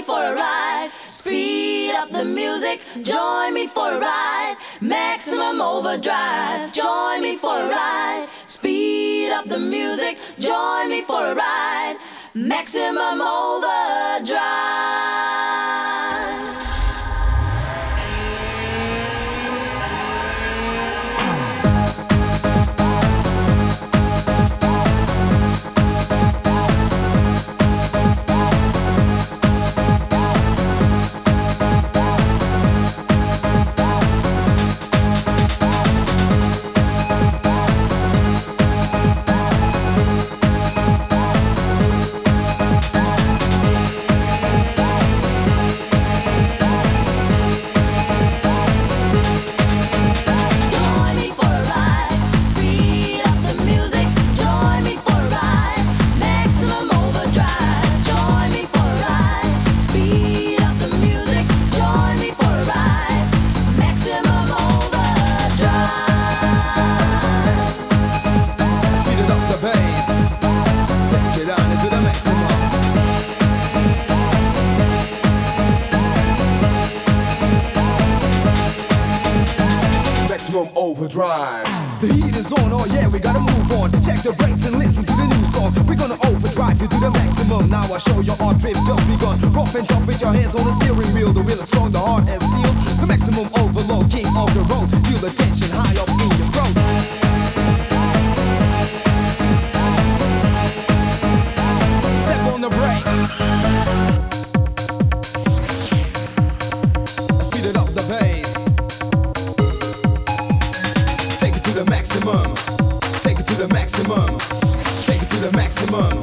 me for a ride. Speed up the music, join me for a ride. Maximum overdrive, join me for a ride. Speed up the music, join me for a ride. Maximum overdrive. Overdrive. The heat is on, oh yeah, we gotta move on. Check the brakes and listen to the new song. We're gonna overdrive you to the maximum. Now I show your art drift just begun. Rough and jump with your hands on the steering wheel. The wheel is strong, the heart is steel. The maximum overload, king of the road. Feel the tension high up maximum. Take it to the maximum. Take it to the maximum.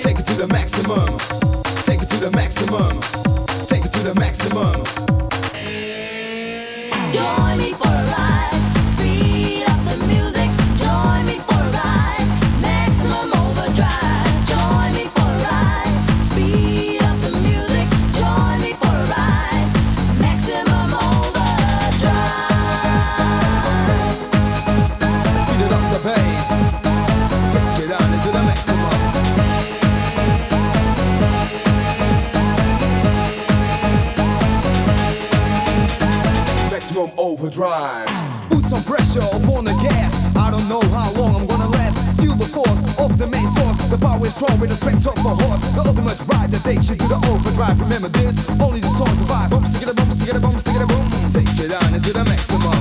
Take it to the maximum. Take it to the maximum. Take it to the maximum. Put some pressure upon the gas. I don't know how long I'm gonna last. Feel the force of the main source. The power is strong with the strength of a horse. The ultimate ride that takes you to the overdrive. Remember this, only the strong survive. Boom, stick it, boom, stick it, boom, stick it, boom. Take it down into the maximum.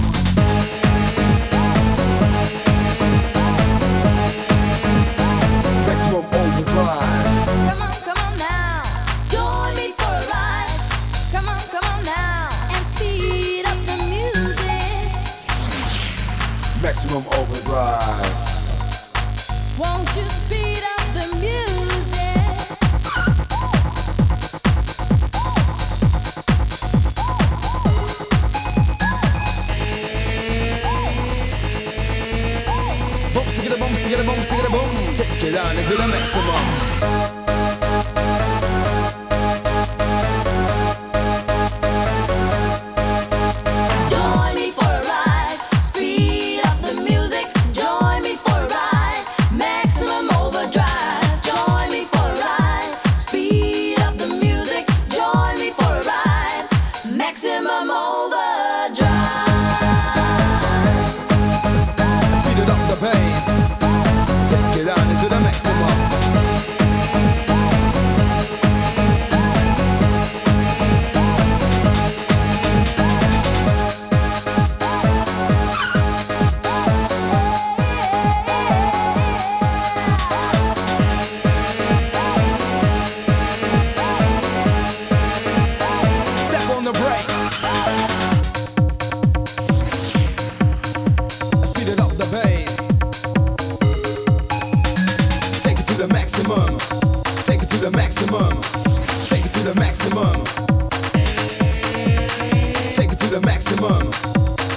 Maximum overdrive. Won't you speed up the music? Boom, stick it, boom, stick it, boom, stick it, boom. Take it down into the maximum. To the maximum. Take it to the maximum. Take it to the maximum. Take it to the maximum.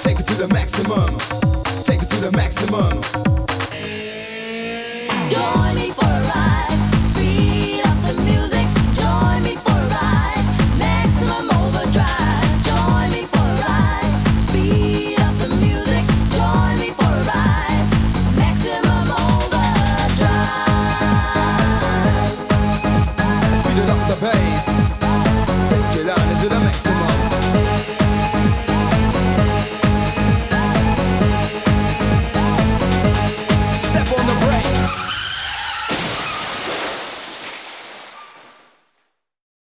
Take it to the maximum. Take it to the maximum.